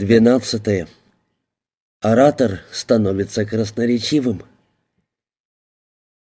Двенадцатое. Оратор становится красноречивым.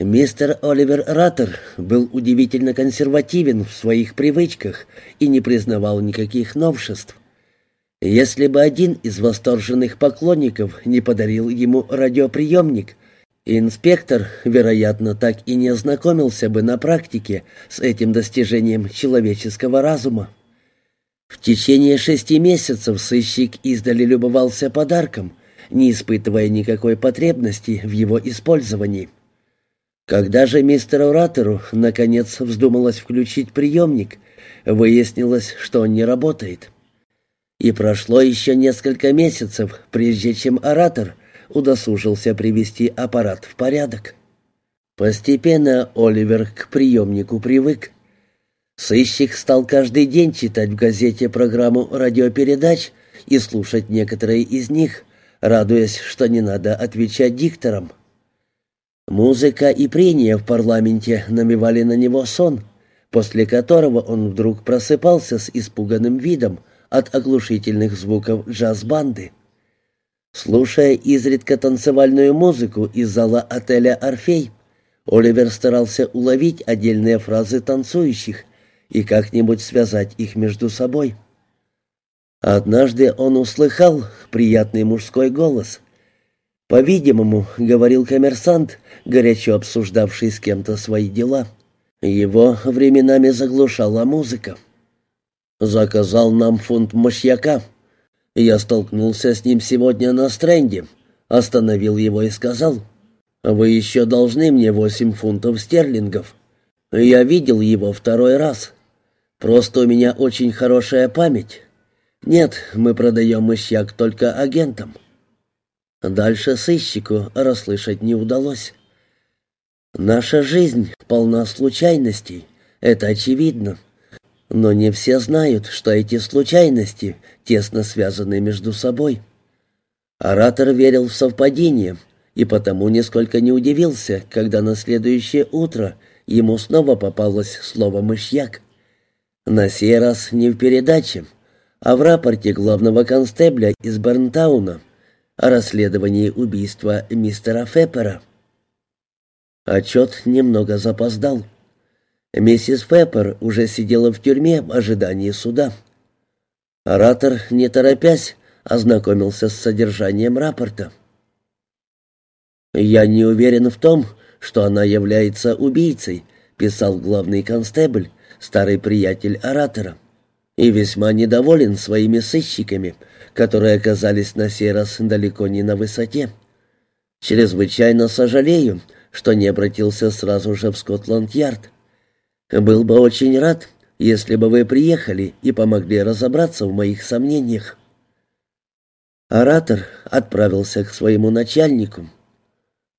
Мистер Оливер Раттер был удивительно консервативен в своих привычках и не признавал никаких новшеств. Если бы один из восторженных поклонников не подарил ему радиоприемник, инспектор, вероятно, так и не ознакомился бы на практике с этим достижением человеческого разума. В течение шести месяцев сыщик издали любовался подарком, не испытывая никакой потребности в его использовании. Когда же мистеру Раттеру наконец вздумалось включить приемник, выяснилось, что он не работает. И прошло еще несколько месяцев, прежде чем оратор удосужился привести аппарат в порядок. Постепенно Оливер к приемнику привык. Сыщик стал каждый день читать в газете программу радиопередач и слушать некоторые из них, радуясь, что не надо отвечать дикторам. Музыка и прения в парламенте намевали на него сон, после которого он вдруг просыпался с испуганным видом от оглушительных звуков джаз-банды. Слушая изредка танцевальную музыку из зала отеля «Орфей», Оливер старался уловить отдельные фразы танцующих, и как-нибудь связать их между собой. Однажды он услыхал приятный мужской голос. По-видимому, говорил коммерсант, горячо обсуждавший с кем-то свои дела. Его временами заглушала музыка. «Заказал нам фунт мышьяка. Я столкнулся с ним сегодня на стренде, остановил его и сказал, «Вы еще должны мне восемь фунтов стерлингов». Я видел его второй раз. Просто у меня очень хорошая память. Нет, мы продаем мышьяк только агентам». Дальше сыщику расслышать не удалось. «Наша жизнь полна случайностей, это очевидно. Но не все знают, что эти случайности тесно связаны между собой». Оратор верил в совпадение и потому нисколько не удивился, когда на следующее утро ему снова попалось слово «мышьяк». На сей раз не в передаче, а в рапорте главного констебля из Бернтауна о расследовании убийства мистера Феппера. Отчет немного запоздал. Миссис Феппер уже сидела в тюрьме в ожидании суда. Оратор, не торопясь, ознакомился с содержанием рапорта. «Я не уверен в том, что она является убийцей», — писал главный констебль, старый приятель оратора, и весьма недоволен своими сыщиками, которые оказались на сей раз далеко не на высоте. Чрезвычайно сожалею, что не обратился сразу же в Скотланд-Ярд. Был бы очень рад, если бы вы приехали и помогли разобраться в моих сомнениях. Оратор отправился к своему начальнику.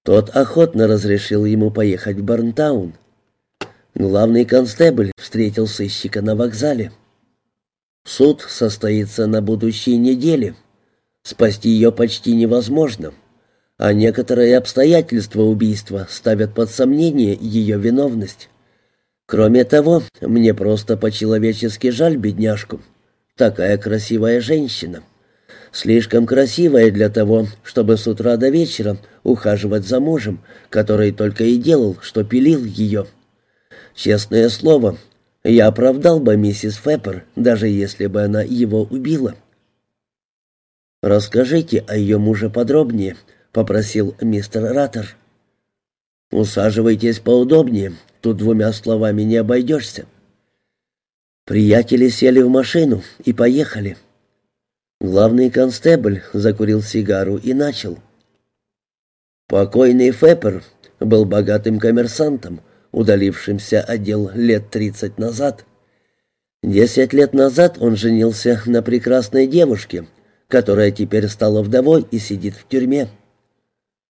Тот охотно разрешил ему поехать в Барнтаун. Главный констебль встретил сыщика на вокзале. Суд состоится на будущей неделе. Спасти ее почти невозможно, а некоторые обстоятельства убийства ставят под сомнение ее виновность. Кроме того, мне просто по-человечески жаль бедняжку. Такая красивая женщина. Слишком красивая для того, чтобы с утра до вечера ухаживать за мужем, который только и делал, что пилил ее. Честное слово, я оправдал бы миссис Феппер, даже если бы она его убила. «Расскажите о ее муже подробнее», — попросил мистер Раттер. «Усаживайтесь поудобнее, тут двумя словами не обойдешься». Приятели сели в машину и поехали. Главный констебль закурил сигару и начал. Покойный Феппер был богатым коммерсантом, удалившимся отдел лет тридцать назад. Десять лет назад он женился на прекрасной девушке, которая теперь стала вдовой и сидит в тюрьме.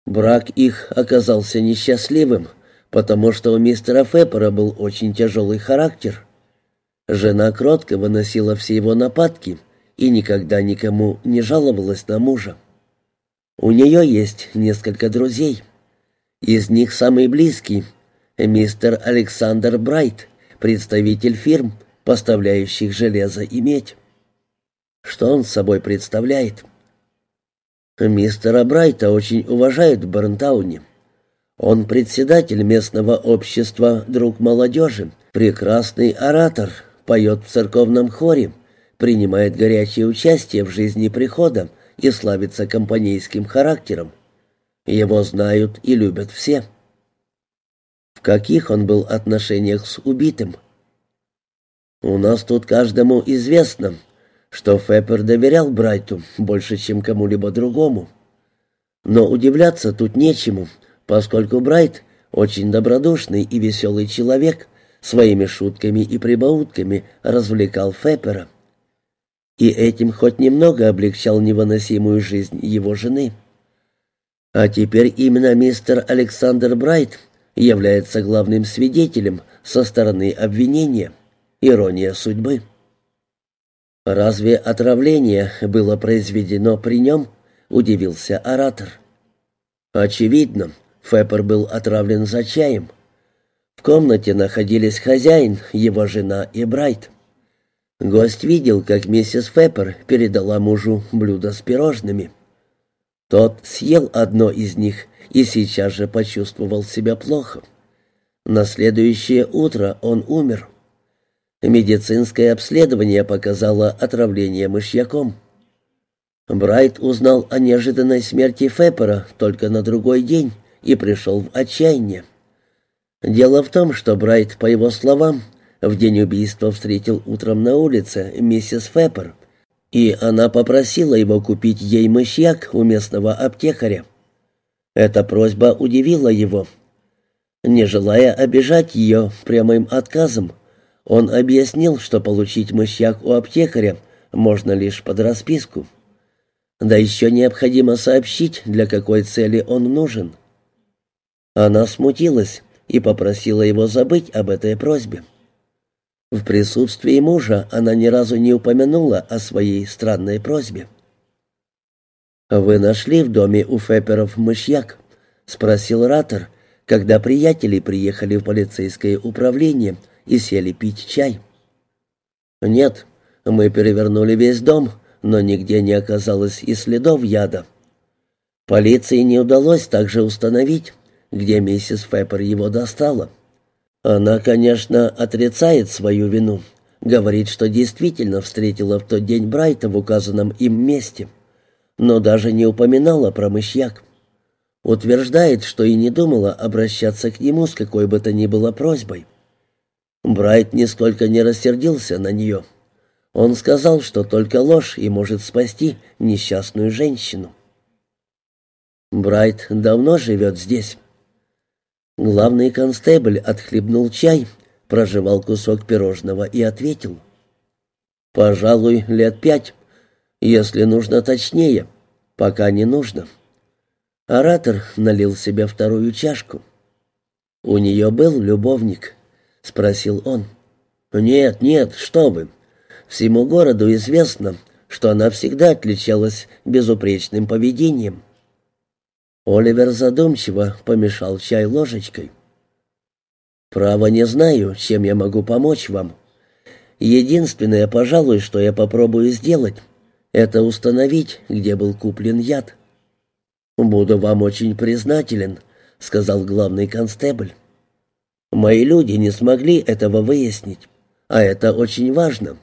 Брак их оказался несчастливым, потому что у мистера Феппера был очень тяжелый характер. Жена кротко выносила все его нападки и никогда никому не жаловалась на мужа. У нее есть несколько друзей. Из них самый близкий мистер Александр Брайт, представитель фирм, поставляющих железо и медь. Что он собой представляет? Мистера Брайта очень уважают в Барнтауне. Он председатель местного общества «Друг молодежи», прекрасный оратор, поет в церковном хоре, принимает горячее участие в жизни прихода и славится компанейским характером. Его знают и любят все. Каких он был отношениях с убитым? У нас тут каждому известно, что Феппер доверял Брайту больше, чем кому-либо другому. Но удивляться тут нечему, поскольку Брайт очень добродушный и веселый человек, своими шутками и прибаутками развлекал Феппера. И этим хоть немного облегчал невыносимую жизнь его жены. А теперь именно мистер Александр Брайт является главным свидетелем со стороны обвинения. Ирония судьбы. «Разве отравление было произведено при нем?» — удивился оратор. «Очевидно, Феппер был отравлен за чаем. В комнате находились хозяин, его жена и Брайт. Гость видел, как миссис Феппер передала мужу блюдо с пирожными. Тот съел одно из них и сейчас же почувствовал себя плохо. На следующее утро он умер. Медицинское обследование показало отравление мышьяком. Брайт узнал о неожиданной смерти Феппера только на другой день и пришел в отчаяние. Дело в том, что Брайт, по его словам, в день убийства встретил утром на улице миссис Феппер, и она попросила его купить ей мышьяк у местного аптекаря. Эта просьба удивила его. Не желая обижать ее прямым отказом, он объяснил, что получить мышьяк у аптекаря можно лишь под расписку. Да еще необходимо сообщить, для какой цели он нужен. Она смутилась и попросила его забыть об этой просьбе. В присутствии мужа она ни разу не упомянула о своей странной просьбе. «Вы нашли в доме у Фепперов мышьяк?» — спросил Ратор, когда приятели приехали в полицейское управление — и сели пить чай. «Нет, мы перевернули весь дом, но нигде не оказалось и следов яда. Полиции не удалось также установить, где миссис Феппер его достала. Она, конечно, отрицает свою вину, говорит, что действительно встретила в тот день Брайта в указанном им месте, но даже не упоминала про мышьяк. Утверждает, что и не думала обращаться к нему с какой бы то ни было просьбой. Брайт нисколько не рассердился на нее. Он сказал, что только ложь и может спасти несчастную женщину. Брайт давно живет здесь. Главный констебль отхлебнул чай, прожевал кусок пирожного и ответил. «Пожалуй, лет пять, если нужно точнее, пока не нужно». Оратор налил себе вторую чашку. У нее был любовник —— спросил он. «Нет, нет, что вы. Всему городу известно, что она всегда отличалась безупречным поведением». Оливер задумчиво помешал чай ложечкой. «Право не знаю, чем я могу помочь вам. Единственное, пожалуй, что я попробую сделать, это установить, где был куплен яд». «Буду вам очень признателен», — сказал главный констебль. Мои люди не смогли этого выяснить, а это очень важно.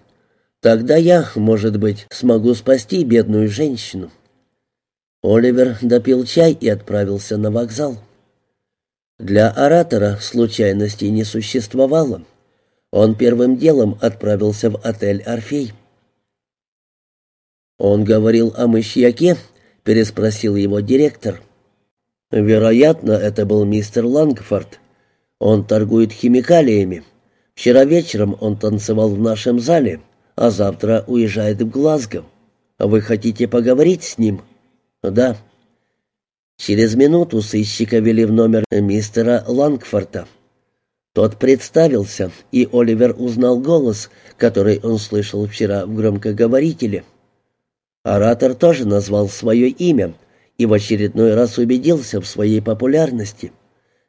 Тогда я, может быть, смогу спасти бедную женщину». Оливер допил чай и отправился на вокзал. Для оратора случайностей не существовало. Он первым делом отправился в отель «Орфей». «Он говорил о мышьяке?» — переспросил его директор. «Вероятно, это был мистер Лангфорд», он торгует химикалиями. Вчера вечером он танцевал в нашем зале, а завтра уезжает в Глазго. Вы хотите поговорить с ним? Да. Через минуту сыщика вели в номер мистера Лангфорта. Тот представился, и Оливер узнал голос, который он слышал вчера в громкоговорителе. Оратор тоже назвал свое имя и в очередной раз убедился в своей популярности.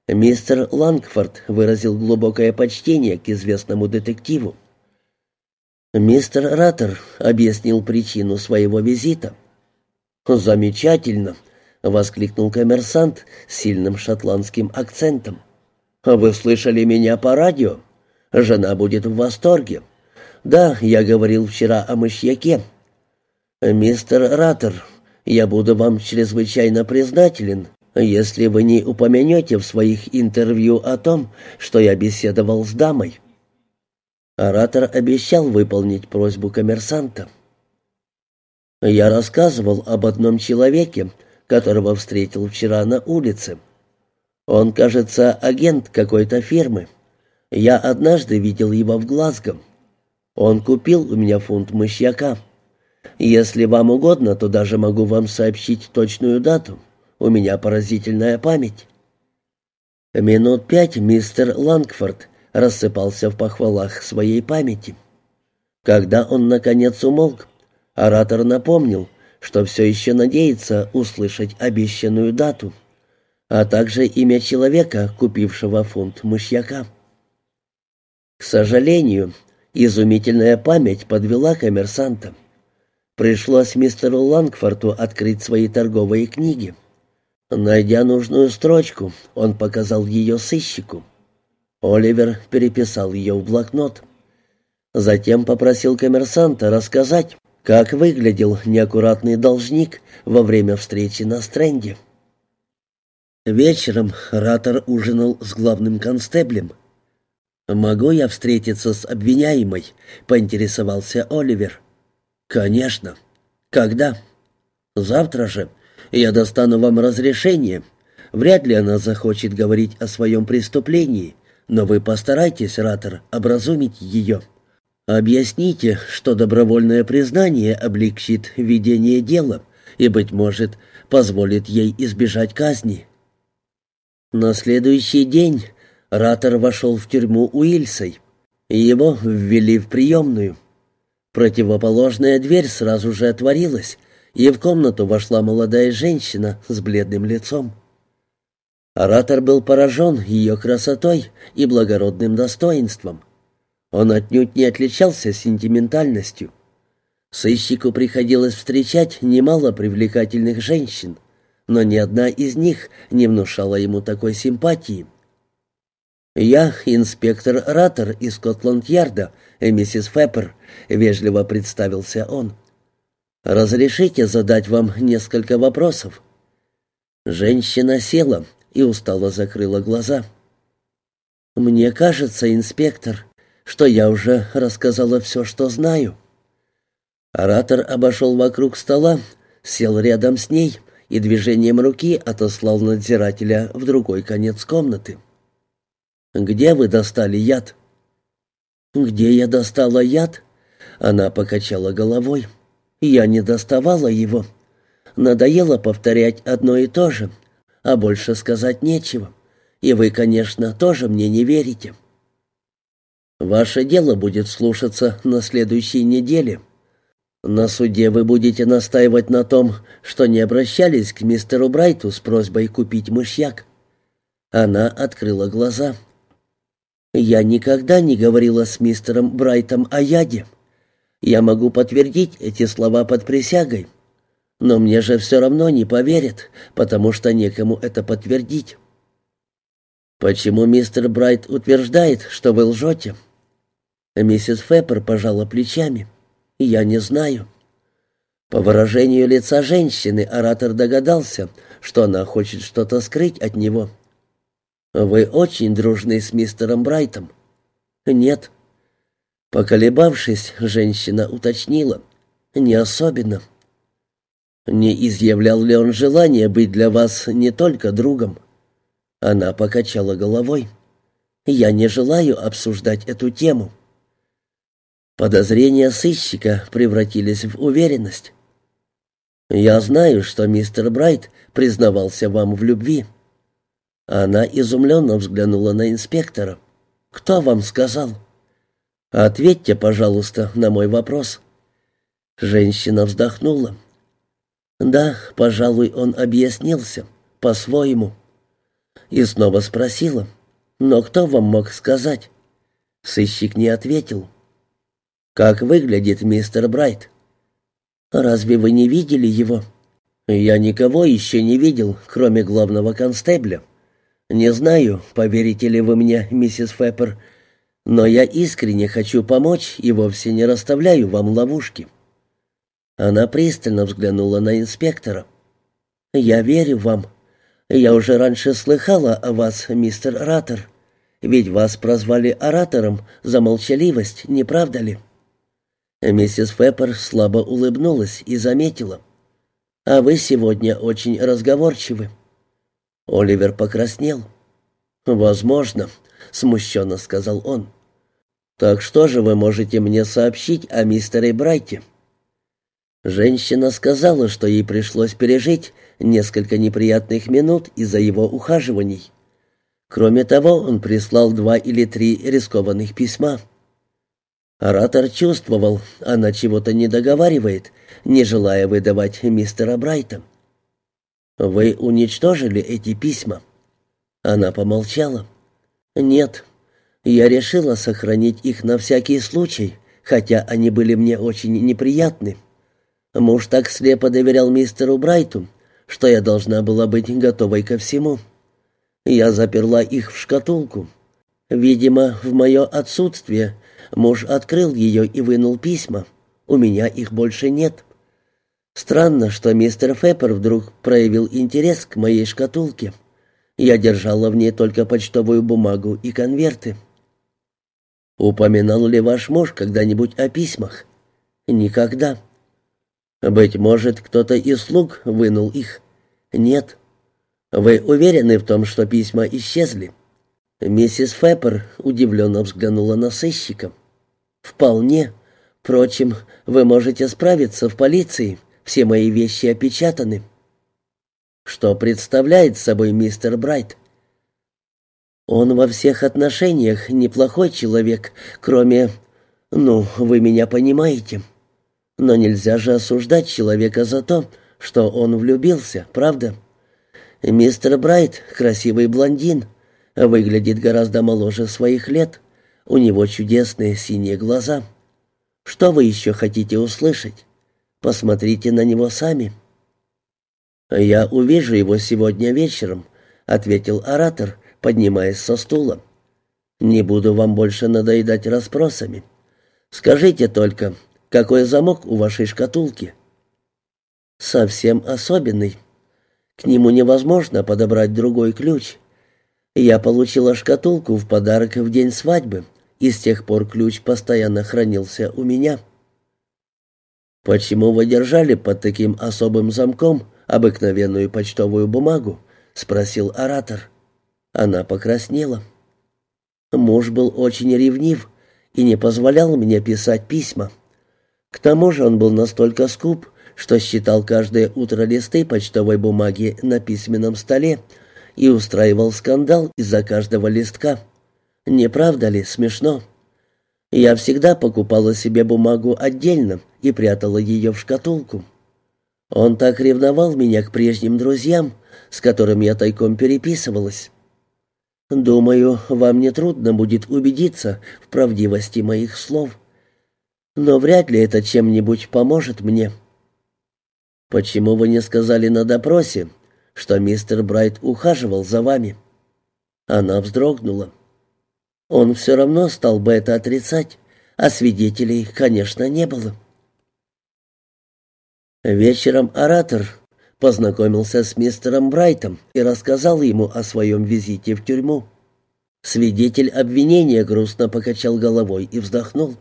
Мистер Лангфорд выразил глубокое почтение к известному детективу. Мистер Раттер объяснил причину своего визита. «Замечательно!» — воскликнул коммерсант с сильным шотландским акцентом. «Вы слышали меня по радио? Жена будет в восторге. Да, я говорил вчера о мышьяке. Мистер Раттер, я буду вам чрезвычайно признателен, если вы не упомянете в своих интервью о том, что я беседовал с дамой». Оратор обещал выполнить просьбу коммерсанта. Я рассказывал об одном человеке, которого встретил вчера на улице. Он, кажется, агент какой-то фирмы. Я однажды видел его в Глазго. Он купил у меня фунт мышьяка. Если вам угодно, то даже могу вам сообщить точную дату. У меня поразительная память. Минут пять мистер Лангфорд рассыпался в похвалах своей памяти. Когда он, наконец, умолк, оратор напомнил, что все еще надеется услышать обещанную дату, а также имя человека, купившего фунт мышьяка. К сожалению, изумительная память подвела коммерсанта. Пришлось мистеру Лангфорту открыть свои торговые книги. Найдя нужную строчку, он показал ее сыщику. Оливер переписал ее в блокнот. Затем попросил коммерсанта рассказать, как выглядел неаккуратный должник во время встречи на стренде. Вечером Ратор ужинал с главным констеблем. «Могу я встретиться с обвиняемой?» — поинтересовался Оливер. «Конечно. Когда?» «Завтра же. Я достану вам разрешение. Вряд ли она захочет говорить о своем преступлении, но вы постарайтесь, Ратор, образумить ее. Объясните, что добровольное признание облегчит ведение дела и, быть может, позволит ей избежать казни. На следующий день Ратор вошел в тюрьму Уильсой. Его ввели в приемную. Противоположная дверь сразу же отворилась, и в комнату вошла молодая женщина с бледным лицом. Оратор был поражен ее красотой и благородным достоинством. Он отнюдь не отличался сентиментальностью. Сыщику приходилось встречать немало привлекательных женщин, но ни одна из них не внушала ему такой симпатии. «Я инспектор Раттер из Скотланд-Ярда, миссис Феппер», — вежливо представился он. «Разрешите задать вам несколько вопросов?» Женщина села, — и устало закрыла глаза. «Мне кажется, инспектор, что я уже рассказала все, что знаю». Оратор обошел вокруг стола, сел рядом с ней и движением руки отослал надзирателя в другой конец комнаты. «Где вы достали яд?» «Где я достала яд?» Она покачала головой. «Я не доставала его. Надоело повторять одно и то же, а больше сказать нечего. И вы, конечно, тоже мне не верите. Ваше дело будет слушаться на следующей неделе. На суде вы будете настаивать на том, что не обращались к мистеру Брайту с просьбой купить мышьяк. Она открыла глаза. Я никогда не говорила с мистером Брайтом о яде. Я могу подтвердить эти слова под присягой. Но мне же все равно не поверят, потому что некому это подтвердить. Почему мистер Брайт утверждает, что вы лжете? Миссис Феппер пожала плечами. Я не знаю. По выражению лица женщины оратор догадался, что она хочет что-то скрыть от него. «Вы очень дружны с мистером Брайтом?» «Нет». Поколебавшись, женщина уточнила. «Не особенно». Не изъявлял ли он желание быть для вас не только другом? Она покачала головой. Я не желаю обсуждать эту тему. Подозрения сыщика превратились в уверенность. «Я знаю, что мистер Брайт признавался вам в любви». Она изумленно взглянула на инспектора. «Кто вам сказал?» «Ответьте, пожалуйста, на мой вопрос». Женщина вздохнула. Да, пожалуй, он объяснился, по-своему. И снова спросила, но кто вам мог сказать? Сыщик не ответил. «Как выглядит мистер Брайт?» «Разве вы не видели его?» «Я никого еще не видел, кроме главного констебля. Не знаю, поверите ли вы мне, миссис Феппер, но я искренне хочу помочь и вовсе не расставляю вам ловушки». Она пристально взглянула на инспектора. «Я верю вам. Я уже раньше слыхала о вас, мистер Ратор. Ведь вас прозвали оратором за молчаливость, не правда ли?» Миссис Феппер слабо улыбнулась и заметила. А вы сегодня очень разговорчивы». Оливер покраснел. «Возможно», — смущенно сказал он. «Так что же вы можете мне сообщить о мистере Брайте?» Женщина сказала, что ей пришлось пережить несколько неприятных минут из-за его ухаживаний. Кроме того, он прислал два или три рискованных письма. Оратор чувствовал, она чего-то не договаривает, не желая выдавать мистера Брайта. «Вы уничтожили эти письма?» Она помолчала. «Нет, я решила сохранить их на всякий случай, хотя они были мне очень неприятны. Муж так слепо доверял мистеру Брайту, что я должна была быть готовой ко всему. Я заперла их в шкатулку. Видимо, в мое отсутствие Муж открыл ее и вынул письма. У меня их больше нет. Странно, что мистер Феппер вдруг проявил интерес к моей шкатулке. Я держала в ней только почтовую бумагу и конверты. Упоминал ли ваш муж когда-нибудь о письмах? Никогда. Быть может, кто-то из слуг вынул их? Нет. Вы уверены в том, что письма исчезли? Миссис Феппер удивленно взглянула на сыщика. «Вполне. Впрочем, вы можете справиться в полиции. Все мои вещи опечатаны». «Что представляет собой мистер Брайт?» «Он во всех отношениях неплохой человек, кроме... Ну, вы меня понимаете. Но нельзя же осуждать человека за то, что он влюбился, правда? Мистер Брайт — красивый блондин» Выглядит гораздо моложе своих лет. У него чудесные синие глаза. Что вы еще хотите услышать? Посмотрите на него сами». «Я увижу его сегодня вечером», — ответил оратор, поднимаясь со стула. «Не буду вам больше надоедать расспросами. Скажите только, какой замок у вашей шкатулки?» «Совсем особенный. К нему невозможно подобрать другой ключ. Я получила шкатулку в подарок в день свадьбы, и с тех пор ключ постоянно хранился у меня. «Почему вы держали под таким особым замком обыкновенную почтовую бумагу?» — спросил оратор. Она покраснела. Муж был очень ревнив и не позволял мне писать письма. К тому же он был настолько скуп, что считал каждое утро листы почтовой бумаги на письменном столе, и устраивал скандал из-за каждого листка. Не правда ли смешно? Я всегда покупала себе бумагу отдельно и прятала ее в шкатулку. Он так ревновал меня к прежним друзьям, с которыми я тайком переписывалась. Думаю, вам не трудно будет убедиться в правдивости моих слов. Но вряд ли это чем-нибудь поможет мне. Почему вы не сказали на допросе, что мистер Брайт ухаживал за вами». Она вздрогнула. Он все равно стал бы это отрицать, а свидетелей, конечно, не было. Вечером оратор познакомился с мистером Брайтом и рассказал ему о своем визите в тюрьму. Свидетель обвинения грустно покачал головой и вздохнул.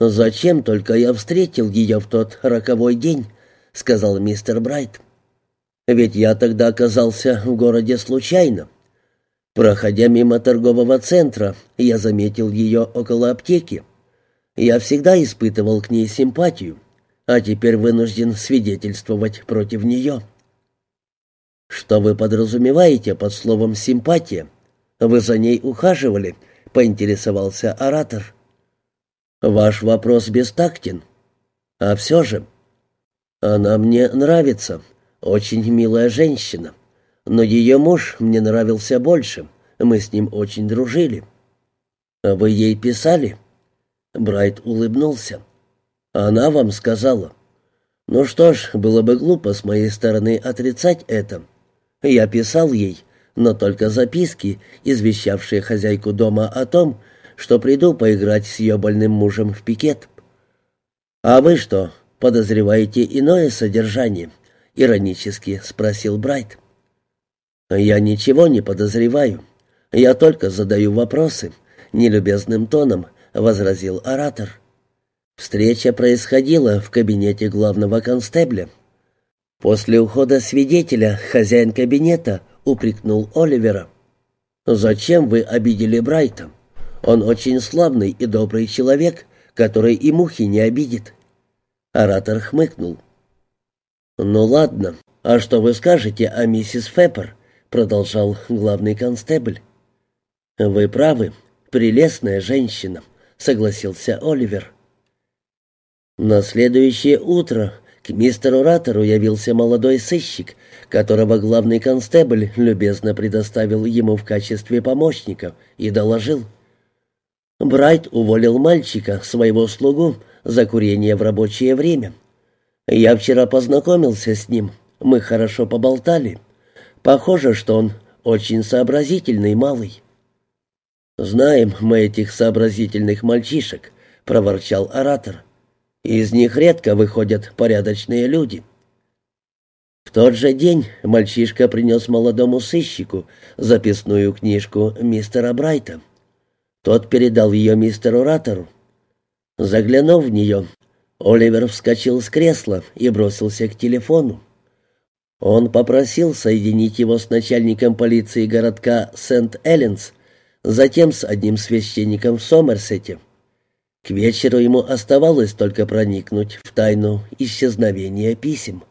«Зачем только я встретил ее в тот роковой день?» — сказал мистер Брайт. Ведь я тогда оказался в городе случайно. Проходя мимо торгового центра, я заметил ее около аптеки. Я всегда испытывал к ней симпатию, а теперь вынужден свидетельствовать против нее. Что вы подразумеваете под словом «симпатия»? Вы за ней ухаживали, поинтересовался оратор. Ваш вопрос бестактен. А все же, она мне нравится, очень милая женщина. Но ее муж мне нравился больше. Мы с ним очень дружили. А вы ей писали? Брайт улыбнулся. «Она вам сказала?» «Ну что ж, было бы глупо с моей стороны отрицать это. Я писал ей, но только записки, извещавшие хозяйку дома о том, что приду поиграть с ее больным мужем в пикет». «А вы что, подозреваете иное содержание?» — иронически спросил Брайт. «Я ничего не подозреваю. Я только задаю вопросы», — нелюбезным тоном возразил оратор. Встреча происходила в кабинете главного констебля. После ухода свидетеля хозяин кабинета упрекнул Оливера. «Зачем вы обидели Брайта? Он очень славный и добрый человек, который и мухи не обидит». Оратор хмыкнул. «Ну ладно, а что вы скажете о миссис Феппер?» продолжал главный констебль. «Вы правы, прелестная женщина», — согласился Оливер. На следующее утро к мистеру Раттеру явился молодой сыщик, которого главный констебль любезно предоставил ему в качестве помощника, и доложил. Брайт уволил мальчика, своего слугу, за курение в рабочее время. Я вчера познакомился с ним, мы хорошо поболтали. Похоже, что он очень сообразительный малый. «Знаем мы этих сообразительных мальчишек», — проворчал оратор. «Из них редко выходят порядочные люди». В тот же день мальчишка принес молодому сыщику записную книжку мистера Брайта. Тот передал ее мистеру Раттеру. Заглянув в нее, Оливер вскочил с кресла и бросился к телефону. Он попросил соединить его с начальником полиции городка Сент-Элленс, затем с одним священником в Сомерсете. К вечеру ему оставалось только проникнуть в тайну исчезновения писем.